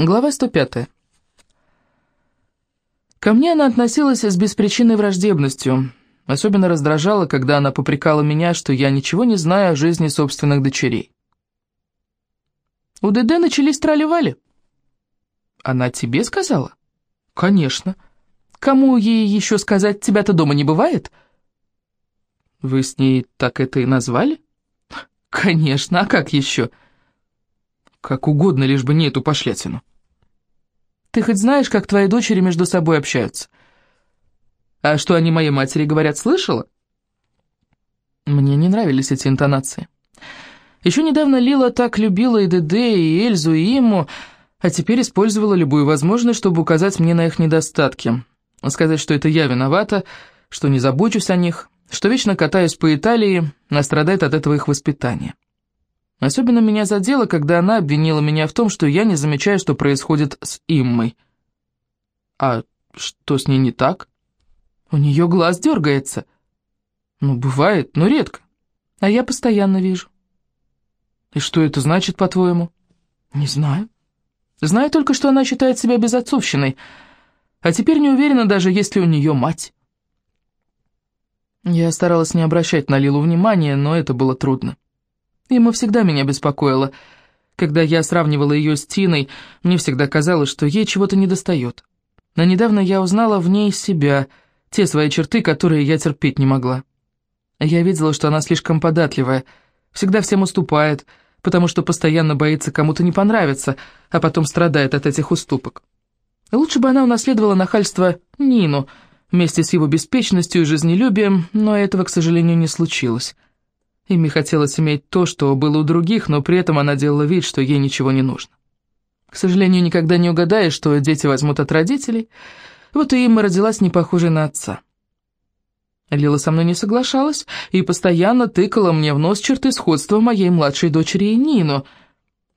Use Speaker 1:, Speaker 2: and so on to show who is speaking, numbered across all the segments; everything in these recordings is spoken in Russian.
Speaker 1: Глава 105. Ко мне она относилась с беспричинной враждебностью. Особенно раздражала, когда она попрекала меня, что я ничего не знаю о жизни собственных дочерей. У ДД начались трали Она тебе сказала? Конечно. Кому ей еще сказать, тебя-то дома не бывает? Вы с ней так это и назвали? Конечно, а как еще? Как угодно, лишь бы не эту пошлятину. Ты хоть знаешь, как твои дочери между собой общаются? А что они моей матери говорят, слышала? Мне не нравились эти интонации. Еще недавно Лила так любила и ДД, и Эльзу, и Имму, а теперь использовала любую возможность, чтобы указать мне на их недостатки. Сказать, что это я виновата, что не забочусь о них, что вечно катаюсь по Италии, а страдает от этого их воспитания. Особенно меня задело, когда она обвинила меня в том, что я не замечаю, что происходит с Иммой. А что с ней не так? У нее глаз дергается. Ну, бывает, но редко. А я постоянно вижу. И что это значит, по-твоему? Не знаю. Знаю только, что она считает себя безотцовщиной, а теперь не уверена даже, есть ли у нее мать. Я старалась не обращать на Лилу внимания, но это было трудно. Ему всегда меня беспокоило. Когда я сравнивала ее с Тиной, мне всегда казалось, что ей чего-то недостает. Но недавно я узнала в ней себя, те свои черты, которые я терпеть не могла. Я видела, что она слишком податливая, всегда всем уступает, потому что постоянно боится кому-то не понравиться, а потом страдает от этих уступок. Лучше бы она унаследовала нахальство Нину, вместе с его беспечностью и жизнелюбием, но этого, к сожалению, не случилось. Ими хотелось иметь то, что было у других, но при этом она делала вид, что ей ничего не нужно. К сожалению, никогда не угадаешь, что дети возьмут от родителей. Вот и Имма родилась не похожей на отца. Лила со мной не соглашалась и постоянно тыкала мне в нос черты сходства моей младшей дочери и Нину.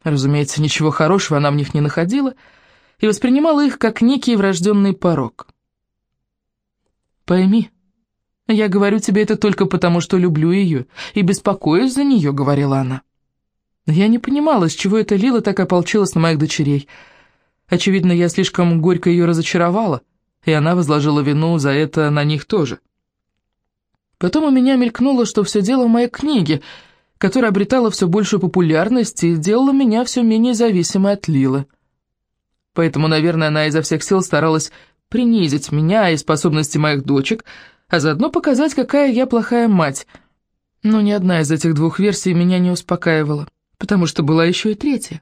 Speaker 1: Разумеется, ничего хорошего она в них не находила и воспринимала их как некий врожденный порог. «Пойми», «Я говорю тебе это только потому, что люблю ее и беспокоюсь за нее», — говорила она. Я не понимала, с чего эта Лила так ополчилась на моих дочерей. Очевидно, я слишком горько ее разочаровала, и она возложила вину за это на них тоже. Потом у меня мелькнуло, что все дело в моей книге, которая обретала все большую популярность и делала меня все менее зависимой от Лилы. Поэтому, наверное, она изо всех сил старалась принизить меня и способности моих дочек, а заодно показать, какая я плохая мать. Но ни одна из этих двух версий меня не успокаивала, потому что была еще и третья.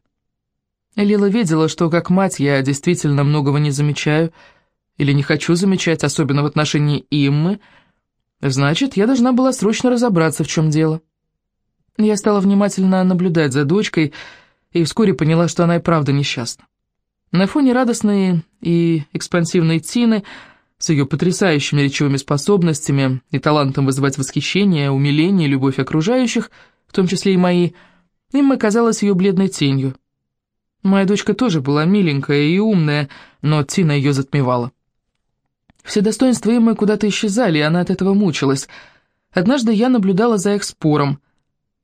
Speaker 1: Лила видела, что как мать я действительно многого не замечаю, или не хочу замечать, особенно в отношении Иммы, значит, я должна была срочно разобраться, в чем дело. Я стала внимательно наблюдать за дочкой и вскоре поняла, что она и правда несчастна. На фоне радостной и экспансивной Тины – с ее потрясающими речевыми способностями и талантом вызывать восхищение, умиление и любовь окружающих, в том числе и мои, им оказалась ее бледной тенью. Моя дочка тоже была миленькая и умная, но Тина ее затмевала. Все достоинства Иммы куда-то исчезали, и она от этого мучилась. Однажды я наблюдала за их спором.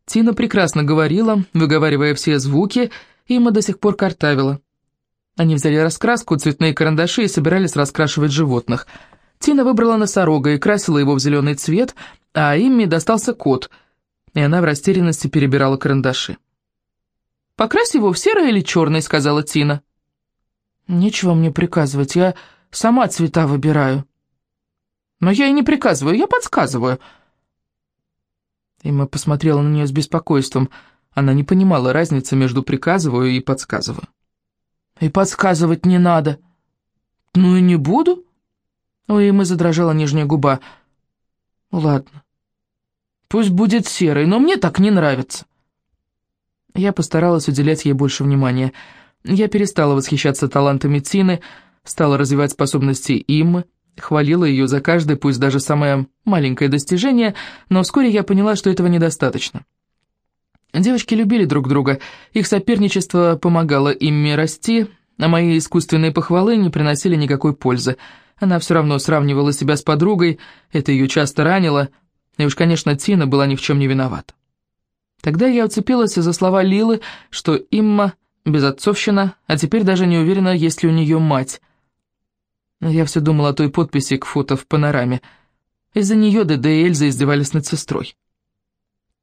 Speaker 1: Тина прекрасно говорила, выговаривая все звуки, Имма до сих пор картавила. Они взяли раскраску, цветные карандаши и собирались раскрашивать животных. Тина выбрала носорога и красила его в зеленый цвет, а Имми достался кот, и она в растерянности перебирала карандаши. «Покрась его в серый или черный», — сказала Тина. «Нечего мне приказывать, я сама цвета выбираю». «Но я и не приказываю, я подсказываю». Имма посмотрела на нее с беспокойством. Она не понимала разницы между «приказываю» и «подсказываю». И подсказывать не надо. Ну и не буду. Ой, мы задрожала нижняя губа. Ладно. Пусть будет серый, но мне так не нравится. Я постаралась уделять ей больше внимания. Я перестала восхищаться талантами Тины, стала развивать способности Иммы, хвалила ее за каждое, пусть даже самое маленькое достижение, но вскоре я поняла, что этого недостаточно. Девочки любили друг друга, их соперничество помогало им расти, а мои искусственные похвалы не приносили никакой пользы. Она все равно сравнивала себя с подругой, это ее часто ранило, и уж, конечно, Тина была ни в чем не виновата. Тогда я уцепилась за слова Лилы, что Имма безотцовщина, а теперь даже не уверена, есть ли у нее мать. Я все думала о той подписи к фото в панораме. Из-за нее ДД и Эльза издевались над сестрой.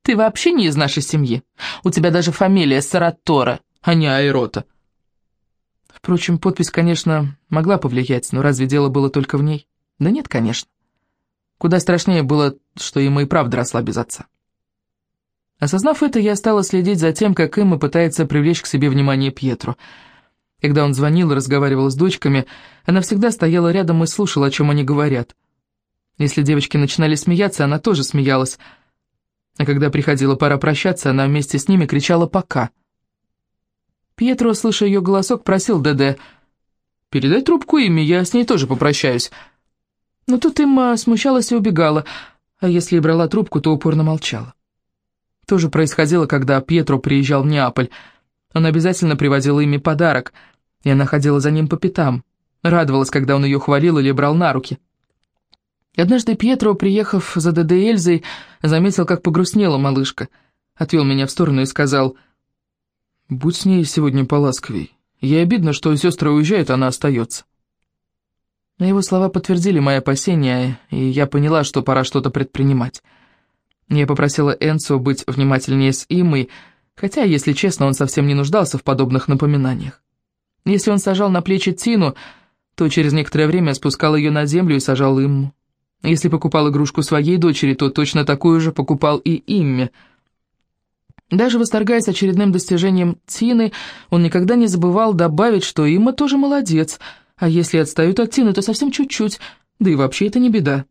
Speaker 1: «Ты вообще не из нашей семьи. У тебя даже фамилия Саратора, а не Айрота». Впрочем, подпись, конечно, могла повлиять, но разве дело было только в ней? Да нет, конечно. Куда страшнее было, что Има и правда росла без отца. Осознав это, я стала следить за тем, как Има пытается привлечь к себе внимание Пьетру. Когда он звонил и разговаривал с дочками, она всегда стояла рядом и слушала, о чем они говорят. Если девочки начинали смеяться, она тоже смеялась. А когда приходила пора прощаться, она вместе с ними кричала «пока». Пьетро, слыша ее голосок, просил ДД «Передай трубку Име, я с ней тоже попрощаюсь». Но тут Имма смущалась и убегала, а если и брала трубку, то упорно молчала. То же происходило, когда Пьетро приезжал в Неаполь. Он обязательно привозил Име подарок, и она ходила за ним по пятам, радовалась, когда он ее хвалил или брал на руки. Однажды Пьетро, приехав за ДД Эльзой, заметил, как погрустнела малышка, отвел меня в сторону и сказал, «Будь с ней сегодня поласковей. Ей обидно, что сестры уезжают, она остается». Но его слова подтвердили мои опасения, и я поняла, что пора что-то предпринимать. Я попросила Энцо быть внимательнее с Имой, хотя, если честно, он совсем не нуждался в подобных напоминаниях. Если он сажал на плечи Тину, то через некоторое время спускал ее на землю и сажал Имму. Если покупал игрушку своей дочери, то точно такую же покупал и Имме. Даже восторгаясь очередным достижением Тины, он никогда не забывал добавить, что Имма тоже молодец, а если отстают от Тины, то совсем чуть-чуть, да и вообще это не беда.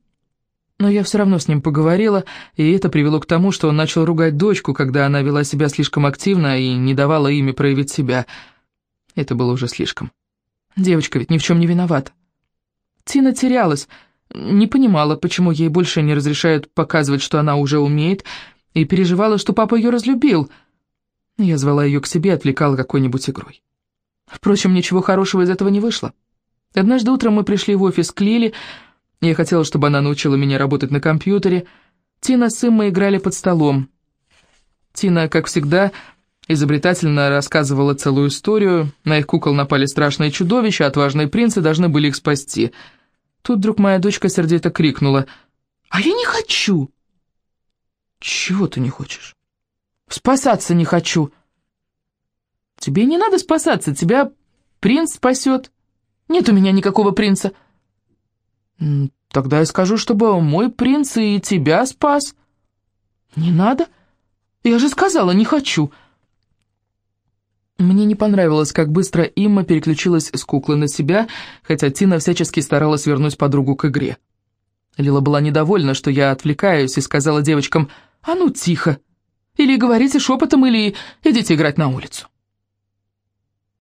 Speaker 1: Но я все равно с ним поговорила, и это привело к тому, что он начал ругать дочку, когда она вела себя слишком активно и не давала ими проявить себя. Это было уже слишком. Девочка ведь ни в чем не виновата. Тина терялась, не понимала, почему ей больше не разрешают показывать, что она уже умеет, и переживала, что папа ее разлюбил. Я звала ее к себе, отвлекала какой-нибудь игрой. Впрочем, ничего хорошего из этого не вышло. Однажды утром мы пришли в офис к Лиле, я хотела, чтобы она научила меня работать на компьютере. Тина с Иммой играли под столом. Тина, как всегда, изобретательно рассказывала целую историю. На их кукол напали страшные чудовища, отважные принцы должны были их спасти. Тут вдруг моя дочка сердито крикнула. «А я не хочу!» «Чего ты не хочешь?» «Спасаться не хочу!» «Тебе не надо спасаться, тебя принц спасет!» «Нет у меня никакого принца!» «Тогда я скажу, чтобы мой принц и тебя спас». «Не надо? Я же сказала, не хочу». Мне не понравилось, как быстро Имма переключилась с куклы на себя, хотя Тина всячески старалась вернуть подругу к игре. Лила была недовольна, что я отвлекаюсь, и сказала девочкам «А ну, тихо! Или говорите шепотом, или идите играть на улицу».